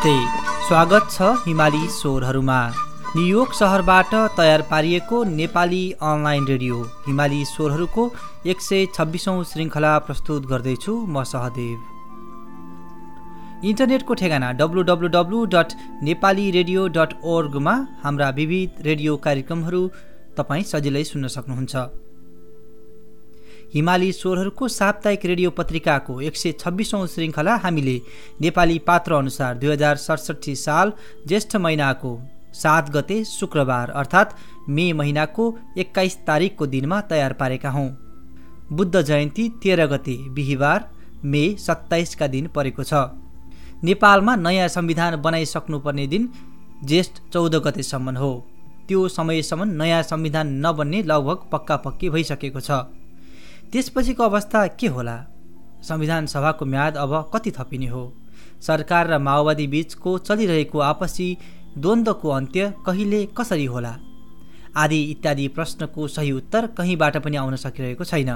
नमस्ते। स्वागत छ हिमाली स्वरहरूमा। न्युयोर्क सहरबाट तयार पारिएको नेपाली अनलाइन रेडियो। हिमाली स्वरहरूको एक सय छब्बिसौँ श्रृङ्खला प्रस्तुत गर्दैछु म सहदेव। इन्टरनेटको ठेगाना W W W dot Nepali radio dot ओर्गमा हाम्रा विविध रेडियो कार्यक्रमहरू तपाईँ सजिलै सुन्न सक्नुहुन्छ। हिमाली स्वरहरूको साप्ताहिक रेडियो पत्रिकाको एक सय छब्बिसौँ श्रृङ्खला हामीले नेपाली पात्र अनुसार दुई हजार सडसठी साल ज्येष्ठ महिनाको सात गते शुक्रबार अर्थात् मे महिनाको एक्काइस तारिकको दिनमा तयार पारेका हौँ। बुद्ध जयन्ती तेह्र गते बिहिबार मे सत्ताइसका दिन परेको छ। नेपालमा नयाँ संविधान बनाइसक्नुपर्ने दिन ज्येष्ठ चौध गतेसम्म हो। त्यो समयसम्म नयाँ संविधान नबन्ने लगभग पक्का पक्की भइसकेको छ। त्यसपछिको अवस्था के होला? संविधान सभाको म्याद अब कति थपिने हो? सरकार र माओवादी बीचको चलिरहेको आपसी द्वन्द्वको अन्त्य कहिले कसरी होला? आदि इत्यादि प्रश्नको सही उत्तर कहीँबाट पनि आउन सकिरहेको छैन।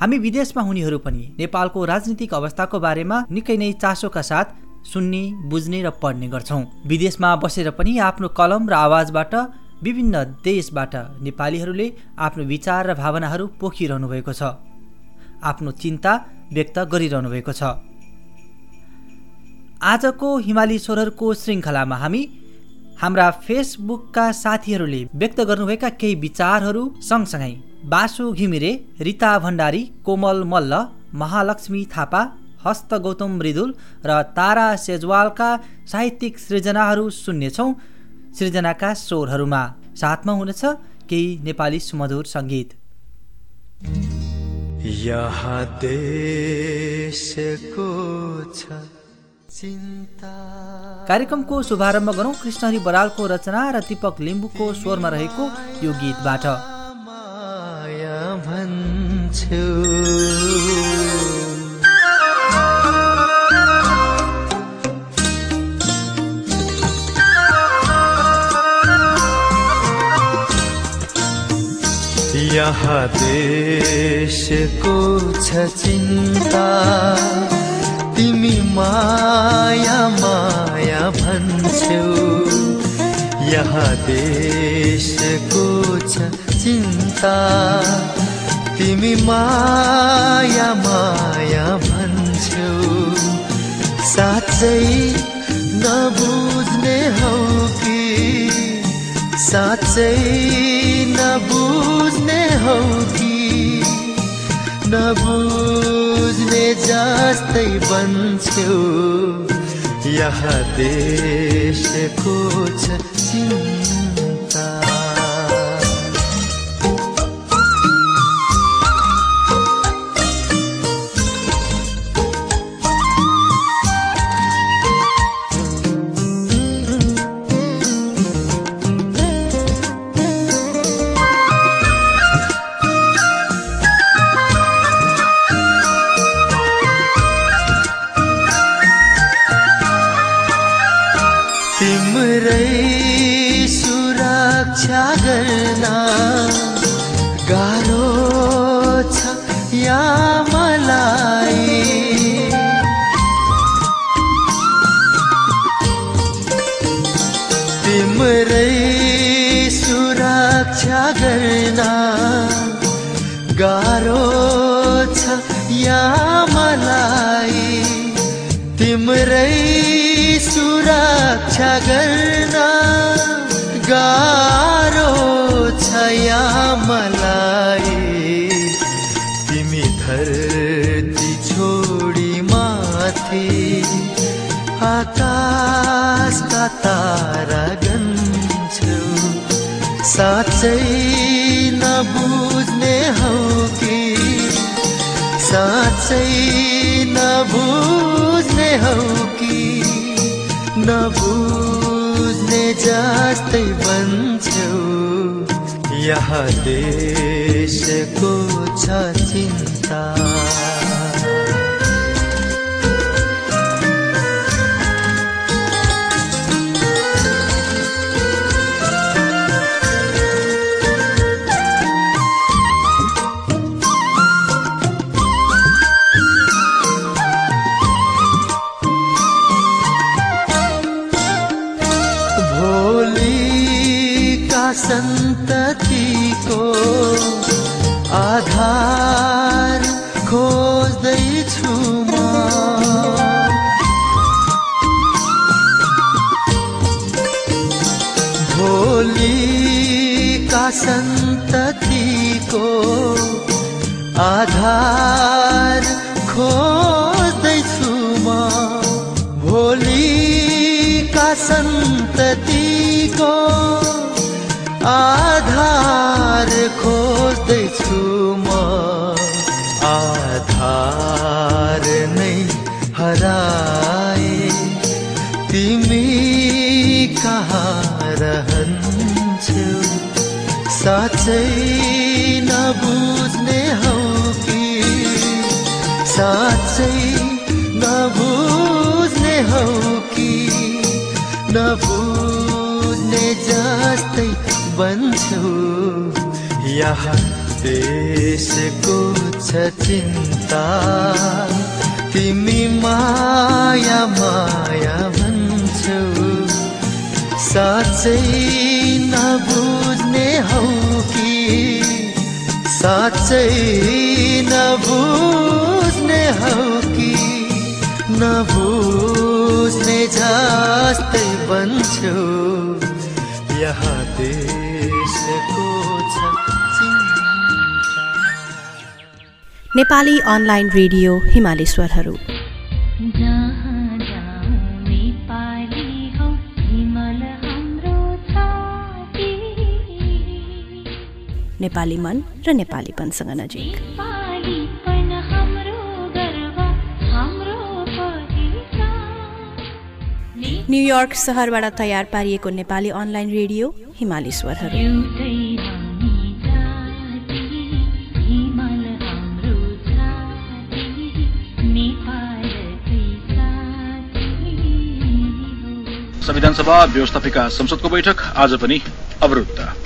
हामी विदेशमा हुनेहरू पनि नेपालको राजनीतिक अवस्थाको बारेमा निकै नै चासोका साथ सुन्ने बुझ्ने र पढ्ने गर्छौँ। विदेशमा बसेर पनि आफ्नो कलम र आवाजबाट विभिन्न देशबाट नेपालीहरूले आफ्नो विचार र भावनाहरू पोखिरहनु भएको छ। आफ्नो चिन्ता व्यक्त गरिरहनु भएको छ। आजको हिमाली स्वरहरूको श्रृङ्खलामा हामी हाम्रा फेसबुकका साथीहरूले व्यक्त गर्नुभएका केही विचारहरू सँगसँगै बासु घिमिरे रिता भण्डारी कोमल मल्ल महालक्ष्मी थापा हस्त गौतम मृदुल र तारा सेजवालका साहित्यिक सृजनाहरू सुन्नेछौँ। सृजनाका स्वरहरूमा साथमा हुनेछ केही नेपाली सुमधुर सङ्गीत। कार्यक्रमको शुभारम्भ गरौँ कृष्णहरि बरालको रचना र दीपक लिम्बुको स्वरमा रहेको यो गीतबाट। यहाँ देशको छ चिन्ता। तिमी माया माया भन्छौ। यहाँ देशको छ चिन्ता। तिमी माया माया भन्छौ। साँच्चै नबुझ्ने हौ कि? साँच्चै नबुझ्ने हौ कि नबुझ्ने जस्तै बन्छौ। यहाँ देशको छ साँच्चै नबुझ्ने हौ कि नबुझ्ने जस्तै बन्छौ। यहाँ देशको छ चिन्ता। सन्ततिको आधार खोज्दैछु म। भोलिका सन्ततिको आधार जस्तै बन्छौ यहाँ देशको छ चिन्ता तिमी माया माया भन्छौ साँच्चै नबुझ्ने हौ कि साँच्चै नबुझ्ने हौ कि नबुझ्ने जस्तै बन्छौ छ नेपाली अनलाइन रेडियो हिमाली स्वरहरू नेपाली मन र नेपालीपनसँग नजिक। न्युयोर्क सहरबाट तयार पारिएको नेपाली अनलाइन रेडियो हिमाली स्वरहरू संविधान सभा व्यवस्थापिका संसदको बैठक आज पनि अवरुद्ध।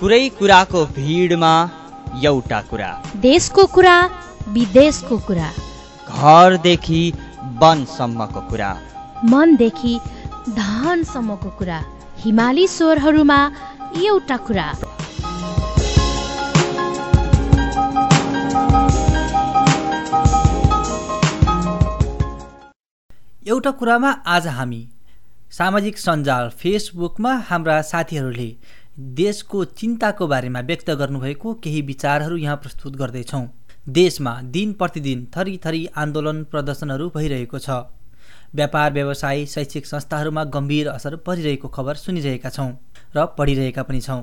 कुरै कुराको भिडमा एउटा कुरा। देशको कुरा विदेशको कुरा। घरदेखि वनसम्मको कुरा। मनदेखि धनसम्मको कुरा। हिमाली स्वरहरूमा एउटा कुरा। एउटा कुरामा आज हामी सामाजिक सञ्जाल फेसबुकमा हाम्रा साथीहरूले देशको चिन्ताको बारेमा व्यक्त गर्नुभएको केही विचारहरू यहाँ प्रस्तुत गर्दैछौँ। देशमा दिन प्रतिदिन थरी थरी आन्दोलन प्रदर्शनहरू भइरहेको छ। व्यापार व्यवसाय शैक्षिक संस्थाहरूमा गम्भीर असर परिरहेको खबर सुनिरहेका छौँ र पढिरहेका पनि छौँ।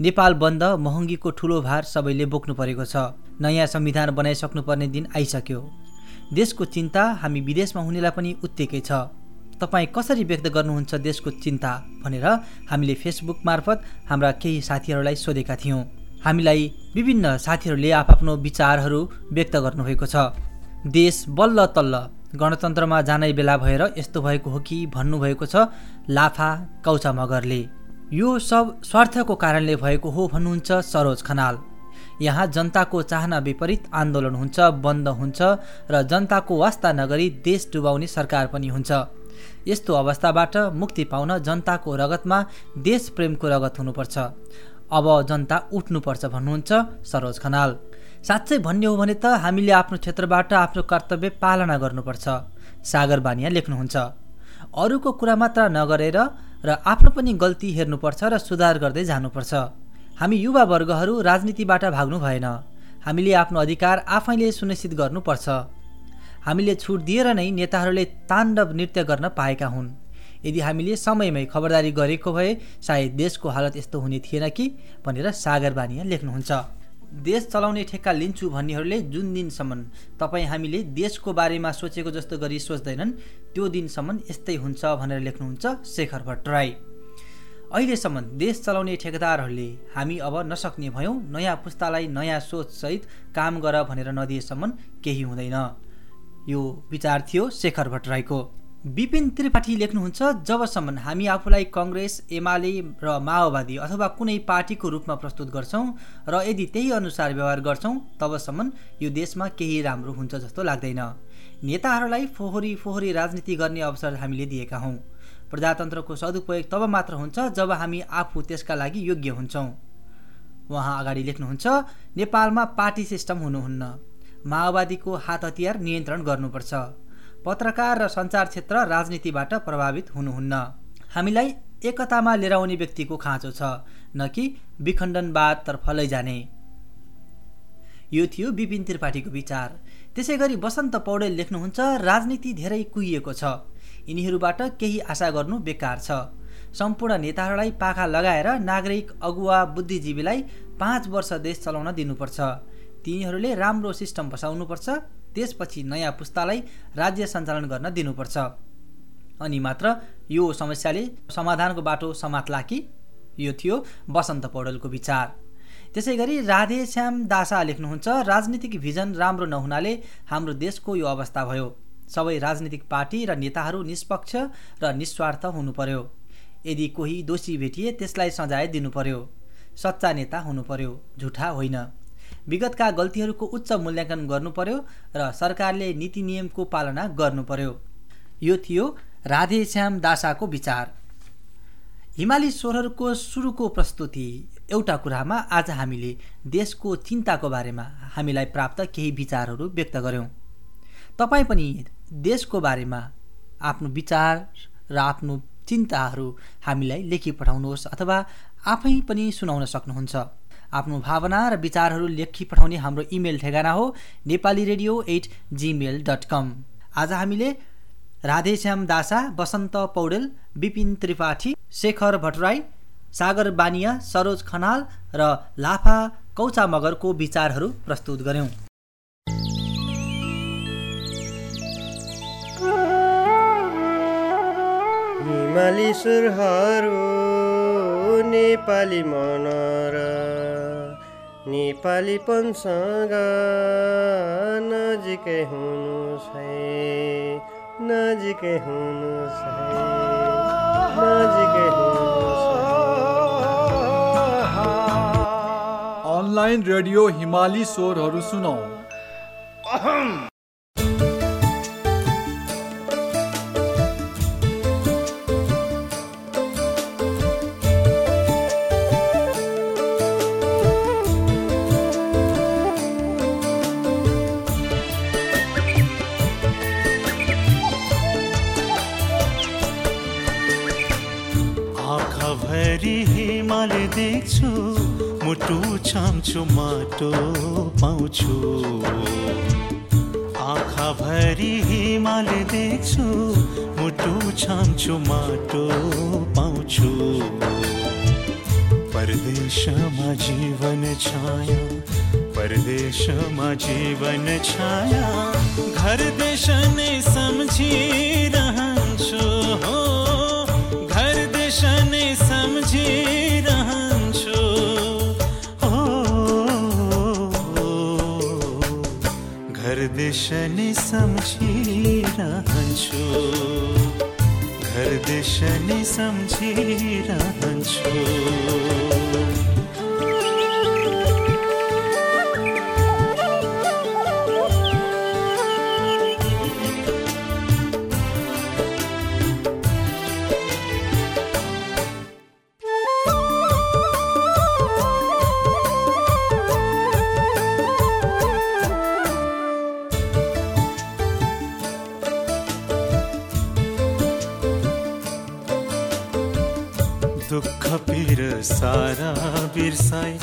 नेपाल बन्द महँगीको ठुलो भार सबैले बोक्नु परेको छ। नयाँ संविधान बनाइसक्नुपर्ने दिन आइसक्यो। देशको चिन्ता हामी विदेशमा हुनेलाई पनि उत्तिकै छ। तपाईँ कसरी व्यक्त गर्नुहुन्छ देशको चिन्ता भनेर हामीले फेसबुक मार्फत हाम्रा केही साथीहरूलाई सोधेका थियौँ। हामीलाई विभिन्न साथीहरूले आफ्नो विचारहरू व्यक्त गर्नुभएको छ। देश बल्ल तल्ल गणतन्त्रमा जानै बेला भएर यस्तो भएको हो कि भन्नुभएको छ लाफा कौचा मगरले। यो सब स्वार्थको कारणले भएको हो भन्नुहुन्छ सरोज खनाल। यहाँ जनताको चाहना विपरीत आन्दोलन हुन्छ बन्द हुन्छ र जनताको वास्ता नगरी देश डुबाउने सरकार पनि हुन्छ। यस्तो अवस्थाबाट मुक्ति पाउन जनताको रगतमा देश प्रेमको रगत हुनुपर्छ। अब जनता उठ्नुपर्छ भन्नुहुन्छ सरोज खनाल। साँच्चै भन्ने हो भने त हामीले आफ्नो क्षेत्रबाट आफ्नो कर्तव्य पालना गर्नुपर्छ। सागर बानिया लेख्नुहुन्छ अरूको कुरा मात्र नगरेर र आफ्नो पनि गल्ती हेर्नुपर्छ र सुधार गर्दै जानुपर्छ। हामी युवा वर्गहरू राजनीतिबाट भाग्नु भएन। हामीले आफ्नो अधिकार आफैले सुनिश्चित गर्नुपर्छ। हामीले छुट दिएर नै नेताहरूले ताण्डव नृत्य गर्न पाएका हुन्। यदि हामीले समयमै खबरदारी गरेको भए सायद देशको हालत यस्तो हुने थिएन कि भनेर सागर बानिया लेख्नुहुन्छ। देश चलाउने ठेक्का लिन्छु भन्नेहरूले जुन दिनसम्म तपाईँ हामीले देशको बारेमा सोचेको जस्तो गरी सोच्दैनन् त्यो दिनसम्म यस्तै हुन्छ भनेर लेख्नुहुन्छ शेखर भट्टराई। अहिलेसम्म देश चलाउने ठेकेदारहरूले हामी अब नसक्ने भयौँ नयाँ पुस्तालाई नयाँ सोचसहित काम गर भनेर नदिएसम्म केही हुँदैन। यो विचार थियो शेखर भट्टराईको। विपिन त्रिपाठी लेख्नुहुन्छ जबसम्म हामी आफूलाई कङ्ग्रेस एमाले र माओवादी अथवा कुनै पार्टीको रूपमा प्रस्तुत गर्छौँ र यदि त्यही अनुसार व्यवहार गर्छौँ तबसम्म यो देशमा केही राम्रो हुन्छ जस्तो लाग्दैन। नेताहरूलाई फोहोरी फोहोरी राजनीति गर्ने अवसर हामीले दिएका हौँ। प्रजातन्त्रको सदुपयोग तब मात्र हुन्छ जब हामी आफू त्यसका लागि योग्य हुन्छौँ। उहाँ अगाडि लेख्नुहुन्छ नेपालमा पार्टी सिस्टम हुनुहुन्न। माओवादीको हात हतियार नियन्त्रण गर्नुपर्छ। पत्रकार र सञ्चार क्षेत्र राजनीतिबाट प्रभावित हुनुहुन्न। हामीलाई एकतामा लिएर आउने व्यक्तिको खाँचो छ न कि विखण्डनवादतर्फ लैजाने। यो थियो विपिन त्रिपाठीको विचार। त्यसै गरी बसन्त पौडेल लेख्नुहुन्छ राजनीति धेरै कुहिएको छ। यिनीहरूबाट केही आशा गर्नु बेकार छ। सम्पूर्ण नेताहरूलाई पाखा लगाएर नागरिक अगुवा बुद्धिजीवीलाई पाँच वर्ष देश चलाउन दिनुपर्छ। तिनीहरूले राम्रो सिस्टम बसाउनुपर्छ त्यसपछि नयाँ पुस्तालाई राज्य सञ्चालन गर्न दिनुपर्छ। अनि मात्र यो समस्याले समाधानको बाटो समात्ला कि यो थियो बसन्त पौडेलको विचार। त्यसै गरी राधेश्याम दासा लेख्नुहुन्छ राजनीतिक भिजन राम्रो नहुनाले हाम्रो देशको यो अवस्था भयो। सबै राजनीतिक पार्टी र नेताहरू निष्पक्ष र निस्वार्थ हुनु पर्यो यदि कोही दोषी भेटिए त्यसलाई सजाय दिनु पर्यो सच्चा नेता हुनु पर्यो झुठा होइन। विगतका गल्तीहरूको उच्च मूल्याङ्कन गर्नु पर्यो र सरकारले नीति नियमको पालना गर्नु पर्यो यो थियो राधेश्याम दासाको विचार। हिमाली स्वरहरूको सुरुको प्रस्तुति। एउटा कुरामा आज हामीले देशको चिन्ताको बारेमा हामीलाई प्राप्त केही विचारहरू व्यक्त गऱ्यौँ तपाईँ पनि देशको बारेमा आफ्नो विचार र आफ्नो चिन्ताहरू हामीलाई लेखी पठाउनुहोस् अथवा आफै पनि सुनाउन सक्नुहुन्छ। आफ्नो भावना र विचारहरू लेखी पठाउने हाम्रो इमेल ठेगाना हो Nepali radio at Gmail dot com. आज हामीले राधेश्याम दासा बसन्त पौडेल विपिन त्रिपाठी शेखर भट्टराई सागर बानिया सरोज खनाल र लाफा कौचा मगरको विचारहरू प्रस्तुत गऱ्यौँ हिमाली सुरहरू नेपाली मन र नेपालीपनसँग नजिकै हुनु छै नजिकै हुनु छै नजिकै अनलाइन रेडियो हिमाली स्वरहरू सुनौ। देख्छु मुटु छाम्छु माटो पाउँछु। आँखाभरि हिमाल देख्छु, मुटु छाम्छु माटो पाउँछु। परदेशमा जीवन छाया, परदेशमा जीवन छाया। घर देश नै सम्झिरहन्छु देश नै सम्झिरहन्छु घर देश नै सम्झिरहन्छु बिर्साई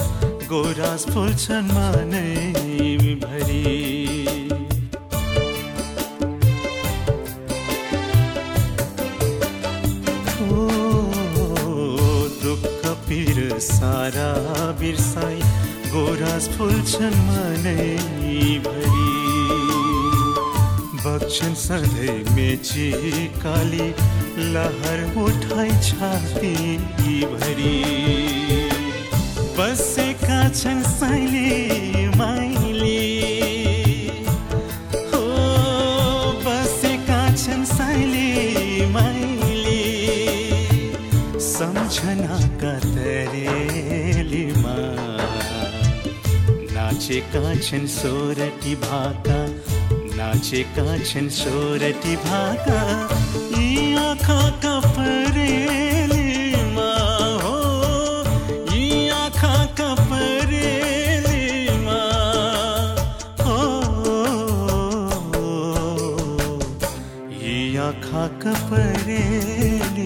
गोरास फुल्छन् मनै भरि। ओ, दुःख पिर सारा बिर्साई गोरास फुल्छन् भरि। बग्छन् सधैँ मेची काली लहर उठाइ छाती भरि। नाचेका छन् सोरठी भाका नाचेका छन् सोरठी भाका यी आँखाका परेलीमा हो यी आँखाका परेलीमा हो। यी आँखाका परेलीमा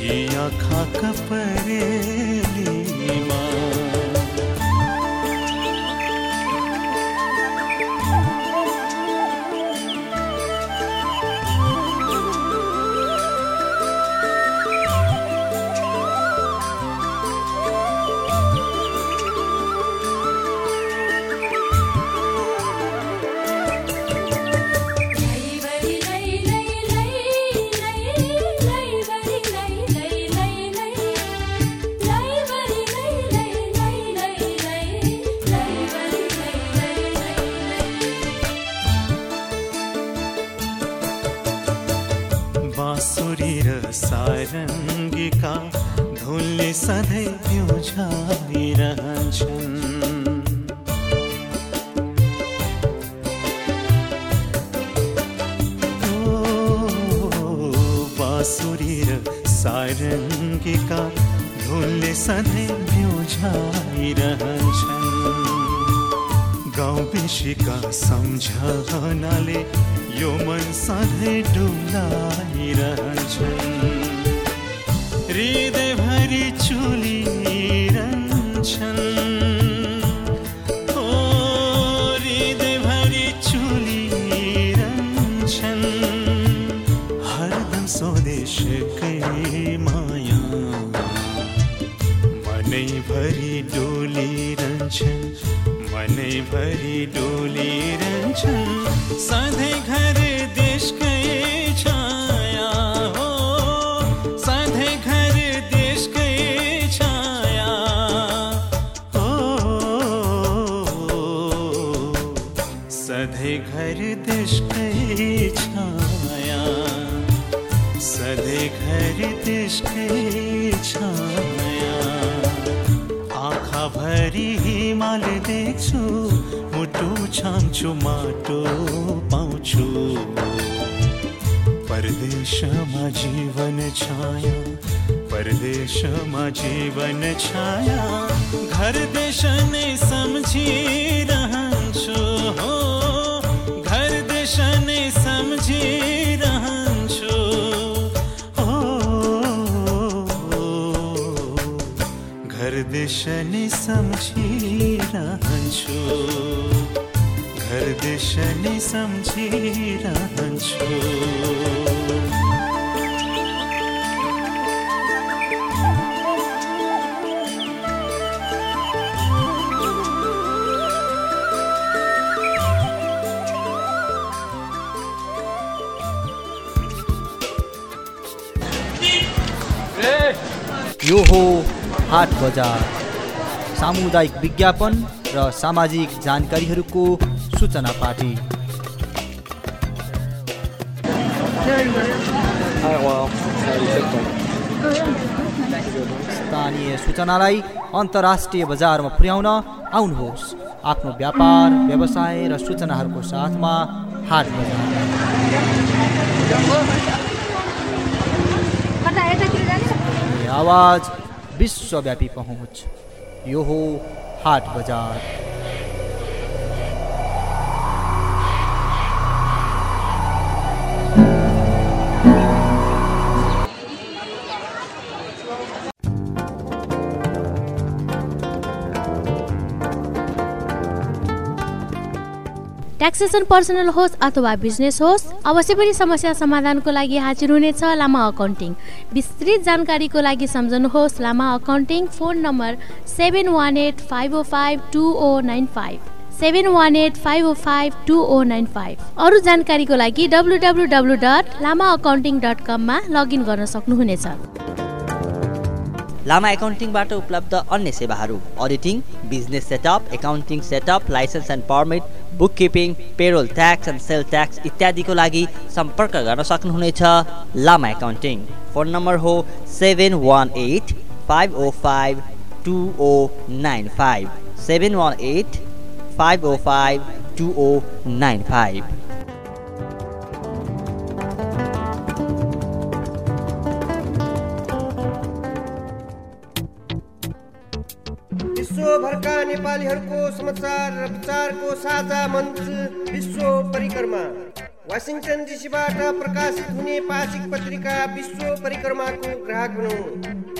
यी आँखाका परेलीमा सारङ्गीका धुनले सधैँ ब्युझाइरहन्छन् गाउँ बेसीका सम्झनाले यो मन सधैँ डुलाइरहन्छन् हृदयभरि मनैभरि डोलिरहन्छन् मनैभरि डोलिरहन्छन् सधैँ घर हिमाल देख्छु, मुटु छाम्छु माटो पाउँछु। परदेशमा जीवन छाया, परदेशमा जीवन छाया। घर देश नै सम्झिरहन्छु, हो। घर देश नै सम्झिरहन्छु, हो। घर देश नै सम्झिरहन्छु घर देश नै सम्झिरहन्छु यो हो हाट बजार। सामुदायिक विज्ञापन र सामाजिक जानकारीहरूको सूचना पार्टी। स्थानीय सूचनालाई अन्तर्राष्ट्रिय बजारमा पुर्याउन आउनुहोस्। आफ्नो व्यापार व्यवसाय र सूचनाहरूको साथमा हाट बजार। आवाज विश्वव्यापी पहुँच। यो हो हाट बजार। ट्याक्सेसन पर्सनल होस् अथवा बिजनेस होस् अवश्य पनि समस्या समाधानको लागि हाजिर हुनेछ लामा अकाउन्टिङ विस्तृत जानकारीको लागि सम्झनुहोस् Lama accounting phone number seven one eight five O five two O nine five seven one eight five O five two O nine five अरू जानकारीको लागि W W W dot Lama accounting dot कममा login गर्न सक्नुहुनेछ। लामा एकाउन्टिङबाट उपलब्ध अन्य सेवाहरू auditing business setup accounting setup licence and permit bookkeeping payroll tax and sale tax इत्यादिको लागि सम्पर्क गर्न सक्नुहुनेछ। लामा एकाउन्टिङ फोन नम्बर हो seven one eight five O five two O nine five. Seven one eight five O five two O nine five. नेपालीहरूको समाचार र विचारको साझा मञ्च विश्व परिक्रमा। वासिङटन डिसीबाट प्रकाशित हुने पाक्षिक पत्रिका विश्व परिक्रमाको ग्राहक बनौँ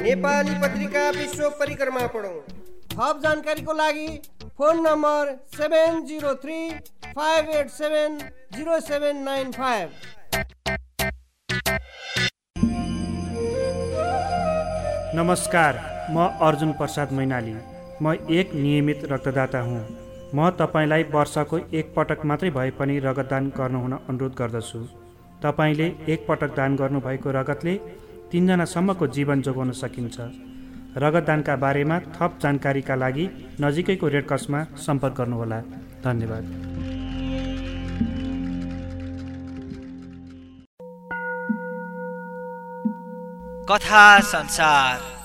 नेपाली पत्रिका विश्व परिक्रमा पढौँ। थप जानकारीको लागि phone number seven zero three five eight seven zero seven nine five. नमस्कार म अर्जुन प्रसाद मैनाली। म एक नियमित रक्तदाता हुँ। म तपाईँलाई वर्षको एक पटक मात्रै भए पनि रगतदान गर्नुहुन अनुरोध गर्दछु। तपाईँले एक पटक दान गर्नुभएको रगतले तिनजनासम्मको जीवन जोगाउन सकिन्छ। रगतदानका बारेमा थप जानकारीका लागि नजिकैको रेडक्रसमा सम्पर्क गर्नुहोला। धन्यवाद। कथा संसार।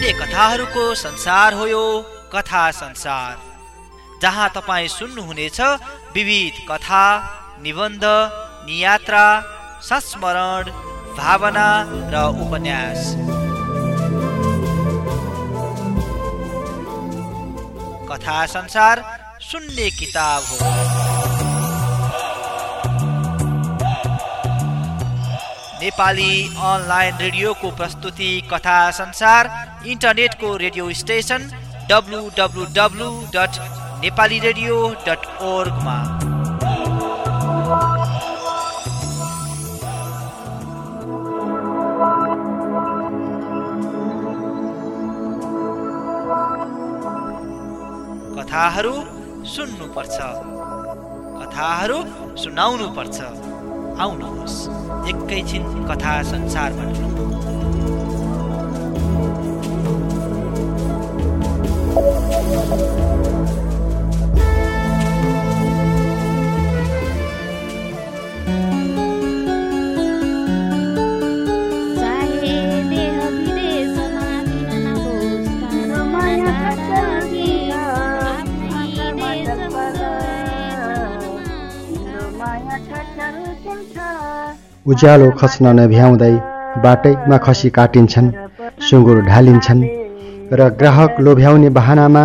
सुन्ने कथाहरूको संसार हो यो कथा संसार। जहाँ तपाईँ सुन्नुहुनेछ विविध कथा निबन्ध नियात्रा संस्मरण भावना र उपन्यास। कथा संसार सुन्ने किताब हो। नेपाली अनलाइन रेडियोको प्रस्तुति कथा संसार इन्टरनेटको radio station W W W dot Nepali radio dot ओर्गमा। कथाहरू सुन्नुपर्छ। कथाहरू सुनाउनुपर्छ। आउनुहोस् एकैछिन कथा संसारमा डुलौँ। उज्यालो खस्न नभ्याउँदै बाटैमा खसी काटिन्छन् सुँगुर ढालिन्छन् र ग्राहक लोभ्याउने बहानामा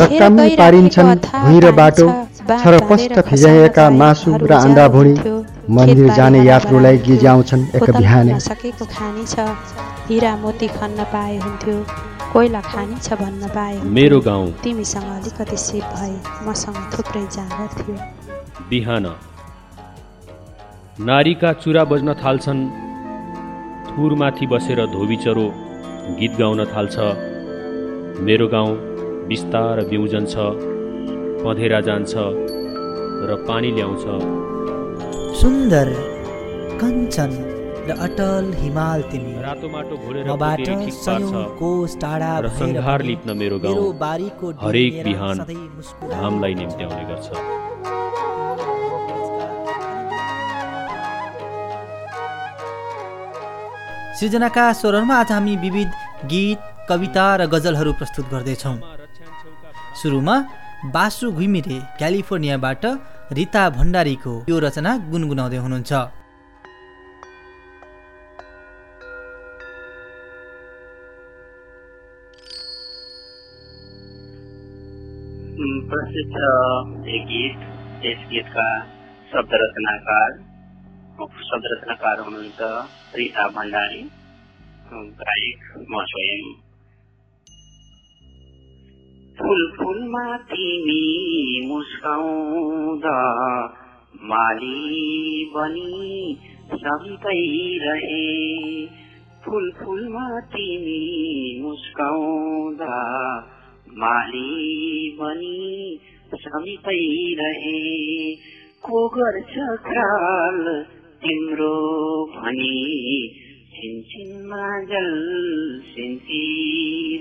रक्तामै पारिन्छन् भुइँ र बाटो छरपष्ट फिजाइएका मासु र अन्डा भुँडी मन्दिर जाने यात्रुलाई गिज्याउँछन् एक बिहानै। सकेको खानी छ। हिरा मोती खन्न पाए हुन्थ्यो। कोइला खानी छ भन्न पाए। मेरो गाउँ। तिमीसँग अलिकति सिप भए मसँग थुप्रै जाँगर थियो। बिहान। नारीका चुरा बज्न थाल्छन्। थुरमाथि बसेर धोबी चरो गीत गाउन थाल्छ। मेरो गाउँ बिस्तार बिउजन छ पँधेरा जान्छ र पानी ल्याउँछ। सुन्दर कञ्चन र अटल हिमाल तिमी। रातो माटो घोलेर कोस टाढा र पनि लिप्न मेरो गाउँ हरेक बिहान घामलाई निम्त्याउने गर्छ। सृजनाका स्वरहरूमा आज हामी विविध गीत कविता र गजलहरू प्रस्तुत गर्दैछौँ। सुरुमा बासु घुमिरे क्यालिफोर्नियाबाट रिता भण्डारीको यो रचना गुनगुनाउँदै हुनुहुन्छ। प्रसिद्ध गीत यस गीतका शब्द रचनाकार शब्द रचनाकार हुनुहुन्छ रिता भण्डारी गायक म स्वयं। फुल फुलमा तिमी मुस्काउँदा माली बनी सबै रहे। फुल फुलमा तिमी मुस्काउँदा माली बनी समीपै रहे। को गर्छ तिम्रो भनी छिनछिनमा जल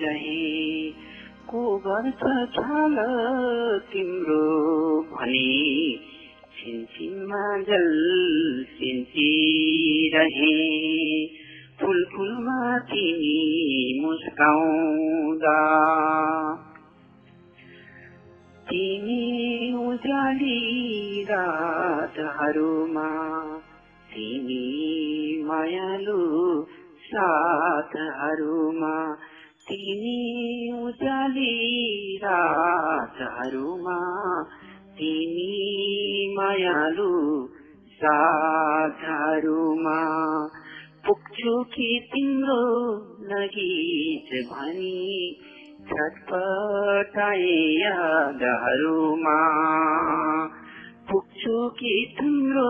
रहे को गर्छ ख्याल तिम्रो भनी छिनछिनमा जल रहे फुल फुलमा तिमी मुस्काउँदा। तिमी उजाली रातहरूमा तिमी मायालु साथहरूमा तिमी उजाली रातहरूमा तिमी मायालु साथहरूमा पुग्छु कि तिम्रो नगीत भनी छटपटाए यादहरूमा पुग्छु कि तिम्रो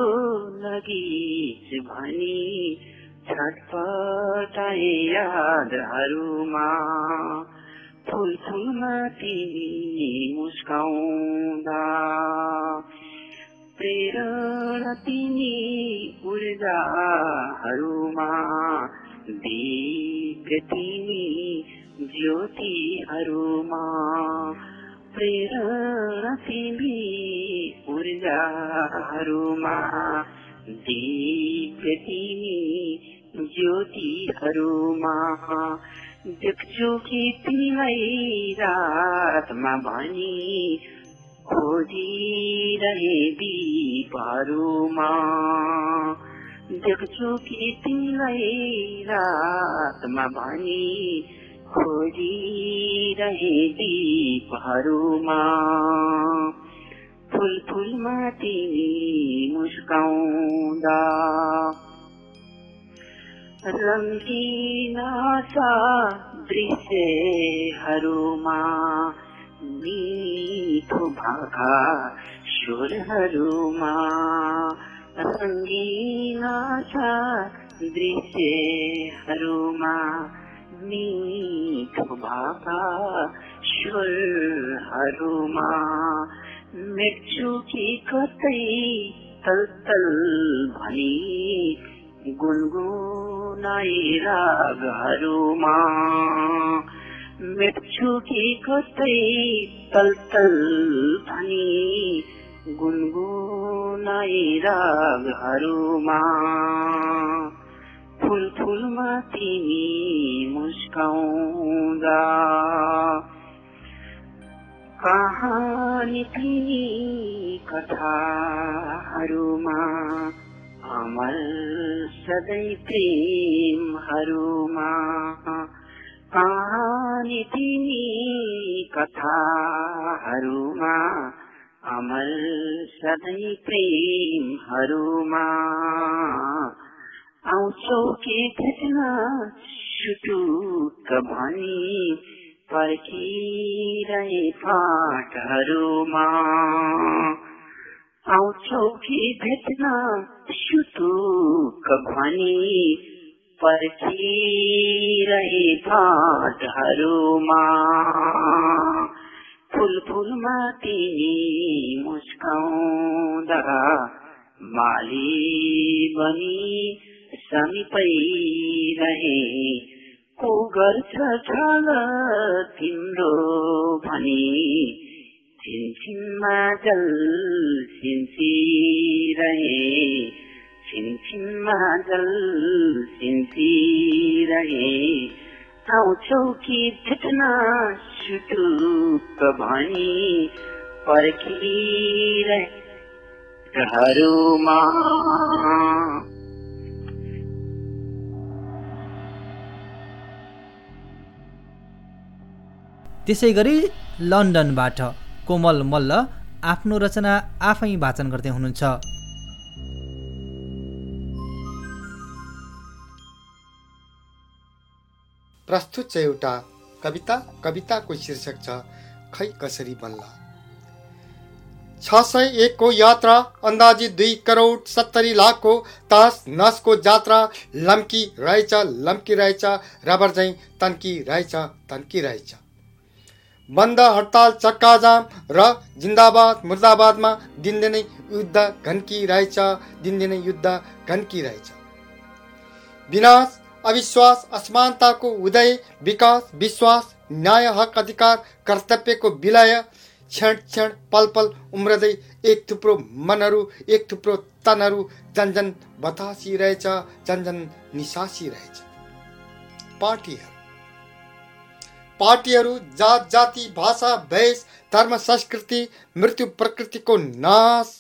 नगीत भनी छटपटाए यादहरूमा फुल फुलमा तिमी मुस्काउँदा। प्रेरणा तिमी ऊर्जाहरूमा दिव्य तिमी ज्योतिहरूमा प्रेरणा तिमी ऊर्जाहरूमा दिव्य तिमी ज्योतिहरूमा देख्छु कि तिमीलाई रातमा भनी खोजिरहे दीपहरूमा। देख्छु कि तिमीलाई रातमा भनी खोजिरहे दीपहरूमा फुल फुलमा तिमी मुस्काउँदा। रङ्गिना सा दृश्यहरूमा मिठो भाका स्वरहरूमा रङ्गिना छ दृश्यहरूमा मिठो भाका स्वरहरूमा मेट्छु कि कतै तल तल भनी गुनगुनाई रागहरूमा। मेट्छु कि कतै तल तल भनी गुनगुनाई रागहरूमा। फुल फुलमा तिमी मुस्काउँदा कहानी तिमी कथाहरूमा अमर सधैँ प्रेमहरूमा कहानी तिमी कथाहरूमा अमर सधैँ प्रेमहरूमा आउँछौ के भेट्न सुटुक भनी पर्खिरहे फाटहरूमा आउँछौ कि भेट्न सुटुक भनी पर्खिरहे फाटहरूमा फुल फुलमा तिमी मुस्काउँदा माली बनी समीपै रहे को गर्छ छल तिम्रो भनी छिनछिनमा जल रहे छिनछिनमा जल रहे आउँछौ कि भेट्न सुटुक भनी पर्खिरहेहरूमा त्यसै गरी लन्डनबाट कोमल मल्ल आफ्नो रचना आफै वाचन गर्दै हुनुहुन्छ। प्रस्तुत छ एउटा कविता कविताको शीर्षक छ खै कसरी बन्ला छ सय एकको यात्रा अन्दाजित दुई करोड सत्तरी लाखको तास नसको जात्रा लम्की रहेछ लम्की रहेछ रबर झैँ तन्की रहेछ तन्की रहेछ। बन्द हडताल चक्काजाम र जिन्दाबाद मुर्दाबादमा दिनदिनै युद्ध घन्की रहेछ दिनदिनै युद्ध घन्की रहेछ विनाश अविश्वास असमानताको उदय विकास विश्वास न्याय हक अधिकार कर्तव्यको विलय क्षण क्षण पल पल उम्रदै एक थुप्रो मनहरू एक थुप्रो तनहरू जन बतासी रहेछ जन निसासी रहेछ। पार्टीहरू पार्टीहरू जात जाति भाषा भेष धर्म संस्कृति मृत्यु प्रकृतिको नाश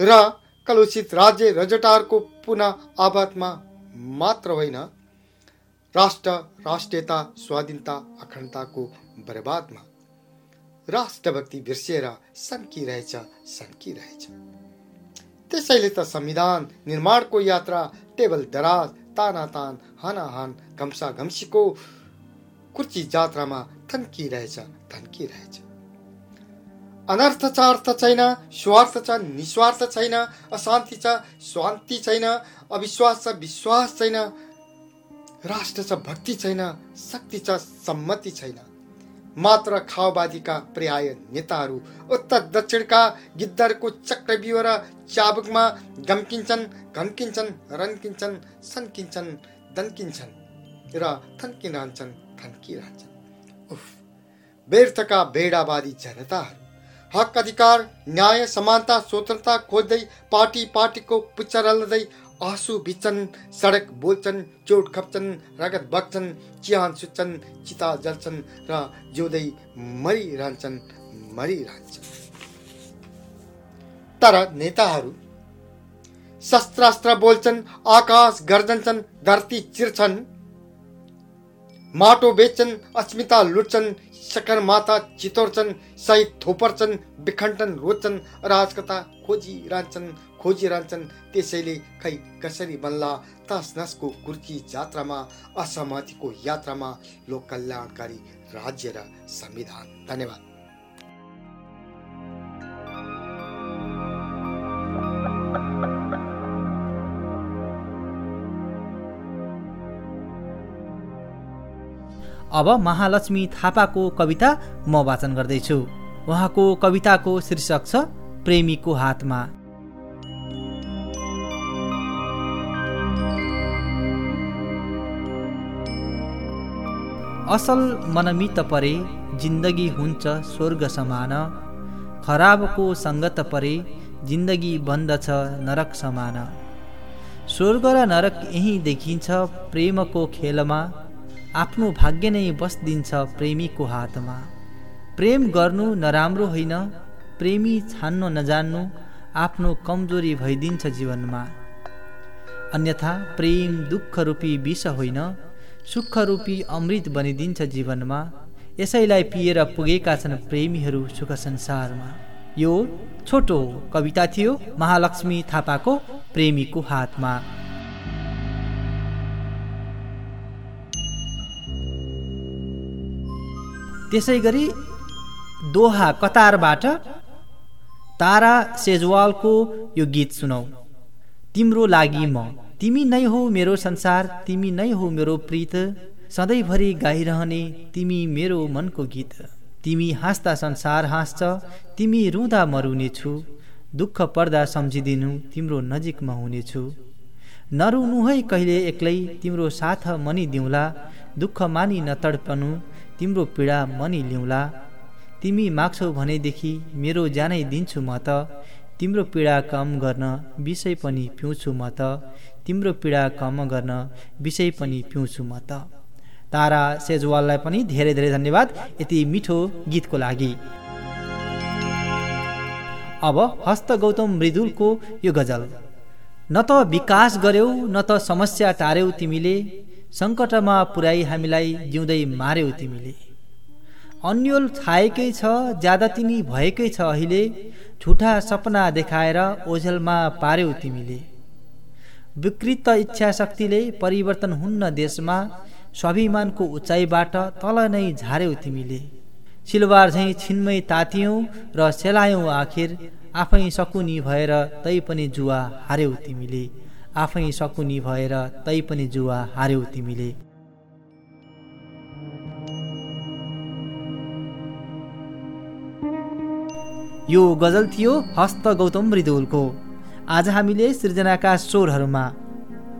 र कलुषित राज्य रजटारको पुनः आबादमा मात्र होइन राष्ट्र राष्ट्रियता स्वाधीनता अखण्डताको बर्बादमा। राष्ट्रभक्ति बिर्सिएर सन्किरहेछ सन्किरहेछ त्यसैले त संविधान निर्माणको यात्रा टेबल दराज तानातान हानाहान घम्सा घम्सीको कुर्ची जात्रामा थन्किरहेछ थन्किरहेछ अनर्थ छ अर्थ छैन स्वार्थ छ निस्वार्थ छैन अशान्ति छ शान्ति छैन अविश्वास छ विश्वास छैन राष्ट्र छ भक्ति छैन शक्ति छ सम्मति छैन। मात्र खाओवादीका पर्याय नेताहरू उत्तर दक्षिणका गिद्धरको चक्रव्यूह र चाबुकमा गम्किन्छन् घन्किन्छन् रन्किन्छन् सन्किन्छन् दन्किन्छन् र थन्किरहन्छन् थन्किरहन्छन्। उफ व्यर्थका बेडावादी जनताहरू। हक अधिकार न्याय समानता स्वतन्त्रता खोज्दै पार्टी पार्टीको पुच्छर आँसु भिच्छन् सडक बोल्छन् चोट खप्छन् रगत बग्छन् चिहान सुत्छन् चिता जल्छन् र जिउँदै मरिरहन्छन् मरिरहन्छन्। तर नेताहरू शस्त्रास्त्र बोल्छन् आकाश गर्जन्छन् धरती चिर्छन् माटो बेच्छन् अस्मिता लुट्छन् सकन माता चितोर्छन् सहित थोपर्छन् विखण्डन रोज्छन् राजकथा खोजिरहन्छन् खोजिरहन्छन् त्यसैले खै कसरी बन्ला तस नसको कुर्ची जात्रामा असहमतिको यात्रामा लोक कल्याणकारी राज्य र संविधान। धन्यवाद। अब महालक्ष्मी थापाको कविता म वाचन गर्दैछु। उहाँको कविताको शीर्षक छ प्रेमीको हातमा। असल मनमित परे जिन्दगी हुन्छ स्वर्ग समान। खराबको सङ्गत परे जिन्दगी बन्दछ नरक समान। स्वर्ग र नरक यहीँ देखिन्छ प्रेमको खेलमा। आफ्नो भाग्य नै बस्दिन्छ प्रेमीको हातमा। प्रेम गर्नु नराम्रो होइन प्रेमी छान्न नजान्नु आफ्नो कमजोरी भइदिन्छ जीवनमा। अन्यथा प्रेम दुःख रूपी विष होइन। सुख रूपी अमृत बनिदिन्छ जीवनमा यसैलाई पिएर पुगेका छन् प्रेमीहरू सुख संसारमा। यो छोटो कविता थियो महालक्ष्मी थापाको प्रेमीको हातमा। त्यसै गरी दोहा कतारबाट तारा सेजवालको यो गीत सुनौ। तिम्रो लागि म तिमी नै हो मेरो संसार तिमी नै हो मेरो प्रीत। सधैँभरि गाइरहने तिमी मेरो मनको गीत। तिमी हाँस्दा संसार हाँस्छ तिमी रुँदा मरुनेछु। दुःख पर्दा सम्झिदिनु तिम्रो नजिकमा हुनेछु। नरुनु है कहिले एक्लै तिम्रो साथ मनी दिउँला दुःख मानि नतडपनु तिम्रो पीडा मनी लिउँला तिमी माग्छौ भनेदेखि मेरो ज्यानै दिन्छु म त। तिम्रो पीडा कम गर्न विषय पनि पिउँछु म त। तिम्रो पीडा कम गर्न विषय पनि पिउँछु म त। तारा सेजवाललाई पनि धेरै धेरै धन्यवाद यति मिठो गीतको लागि। अब हस्त गौतम मृदुलको यो गजल। न त विकास गर्यौ न त समस्या टार्यौ तिमीले सङ्कटमा पुर्याई हामीलाई जिउँदै मार्यौ तिमीले। अन्यल छाएकै छ ज्यादा तिमी भएकै छ अहिले ठुठा सपना देखाएर ओझेलमा पार्यौ तिमीले। विकृत इच्छा शक्तिले परिवर्तन हुन्न देशमा स्वाभिमानको उचाइबाट तल नै झार्यौ तिमीले। सिलवार झैँ छिन्मै तातियौँ र सेलायौँ आखिर आफै सकुनी भएर तै पनि जुवा हार्यौ तिमीले। आफै सकुनी भएर तै पनि जुवा हार्यौ तिमीले। यो गजल थियो हस्त गौतम मृदुलको। आज हामीले सृजनाका स्वरहरूमा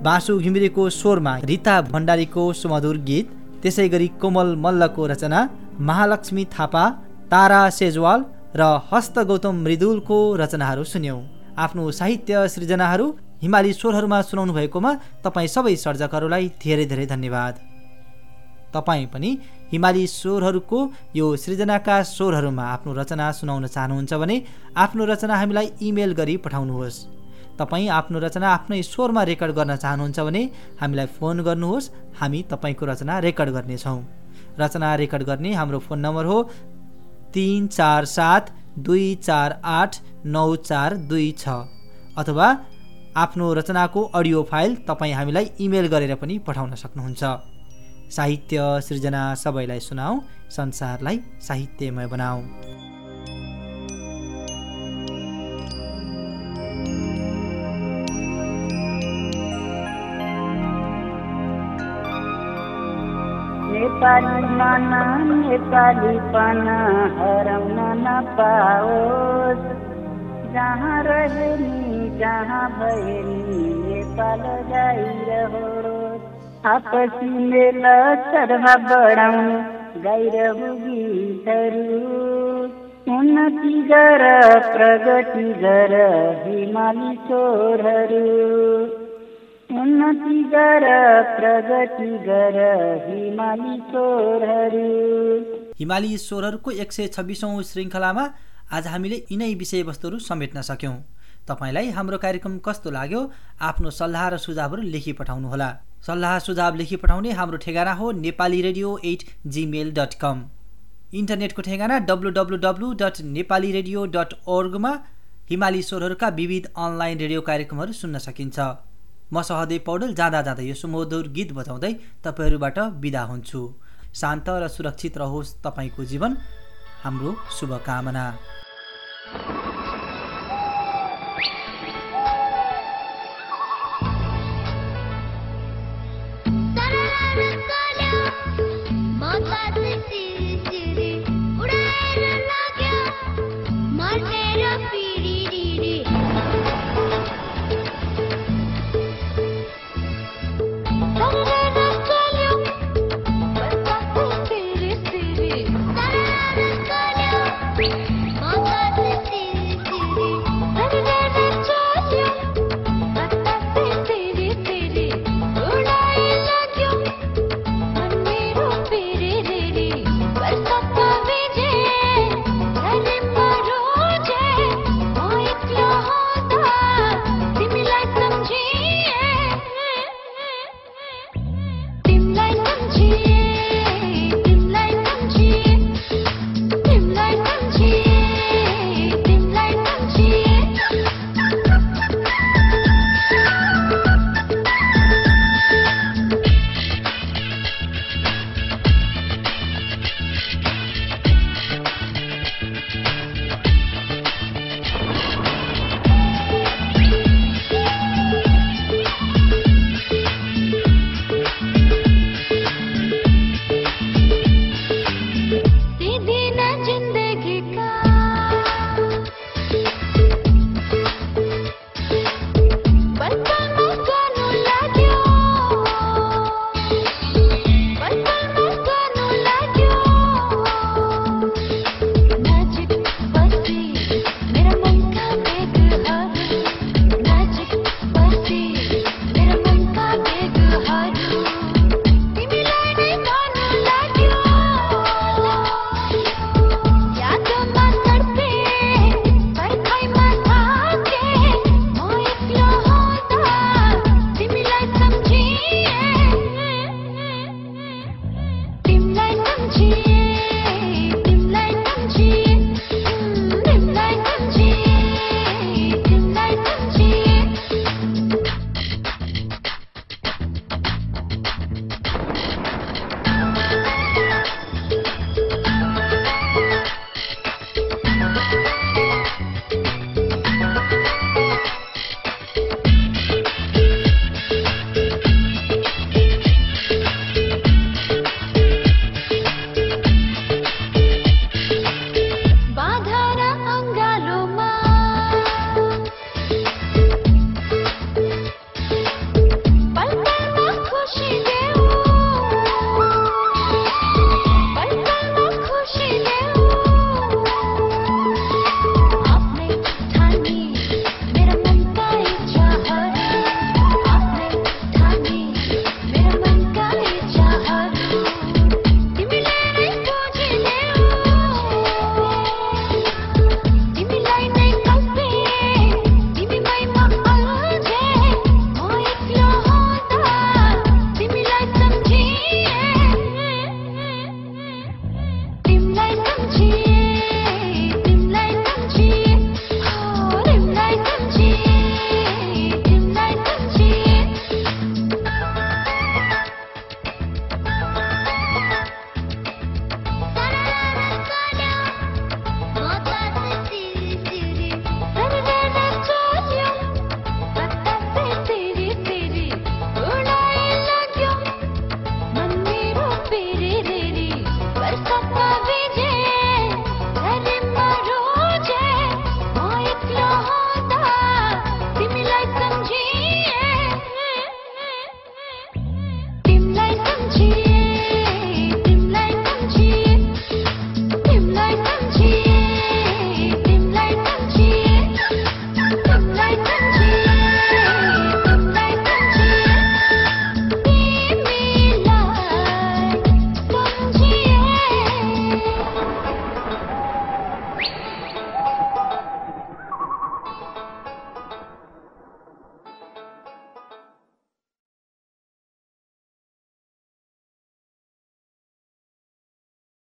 बासु घिमिरेको स्वरमा रिता भण्डारीको सुमधुर गीत त्यसै गरी कोमल मल्लको रचना महालक्ष्मी थापा तारा सेजवाल र हस्त गौतम मृदुलको रचनाहरू सुन्यौँ। आफ्नो साहित्य सृजनाहरू हिमाली स्वरहरूमा सुनाउनु भएकोमा तपाईँ सबै सर्जकहरूलाई धेरै धेरै धन्यवाद। तपाईँ पनि हिमाली स्वरहरूको यो सृजनाका स्वरहरूमा आफ्नो रचना सुनाउन चाहनुहुन्छ भने आफ्नो रचना हामीलाई इमेल गरी पठाउनुहोस्। तपाईँ आफ्नो रचना आफ्नै स्वरमा रेकर्ड गर्न चाहनुहुन्छ भने हामीलाई फोन गर्नुहोस्। हामी तपाईँको रचना रेकर्ड गर्नेछौँ। रचना रेकर्ड गर्ने हाम्रो फोन नम्बर हो तिन चार सात दुई चार आठ नौ चार दुई छ अथवा आफ्नो रचनाको अडियो फाइल तपाईँ हामीलाई इमेल गरेर पनि पठाउन सक्नुहुन्छ। साहित्य सृजना सबैलाई सुनाऊ संसारलाई साहित्यमय बनाऊ। नेपाली मन नेपाली पन हराउन नपाओस् जहाँ रहे जहाँ भए नेपाल गाइरहोस् आपसी मेल सर्वा बढाउनु गाइरहु गीतहरू उन्नति गर प्रगति गर हिमाली स्वरहरू उन्नति गर प्रगति गर हिमाली स्वरहरू हिमाली स्वरहरूको एक सय छब्बिसौँ श्रृङ्खलामा आज हामीले यिनै विषयवस्तुहरू समेट्न सक्यौँ। तपाईँलाई हाम्रो कार्यक्रम कस्तो लाग्यो? आफ्नो सल्लाह र सुझावहरू लेखी पठाउनुहोला। सल्लाह सुझाव लेखी पठाउने हाम्रो ठेगाना हो Nepali radio at Gmail dot com इन्टरनेटको ठेगाना W W W dot Nepali radio dot ओर्गमा हिमाली स्वरहरूका विविध अनलाइन रेडियो कार्यक्रमहरू सुन्न सकिन्छ। म सहदेव पौडेल जाँदा जाँदा यो सुमधुर गीत बजाउँदै तपाईँहरूबाट बिदा हुन्छु। शान्त र सुरक्षित रहोस् तपाईँको जीवन। हाम्रो शुभकामना।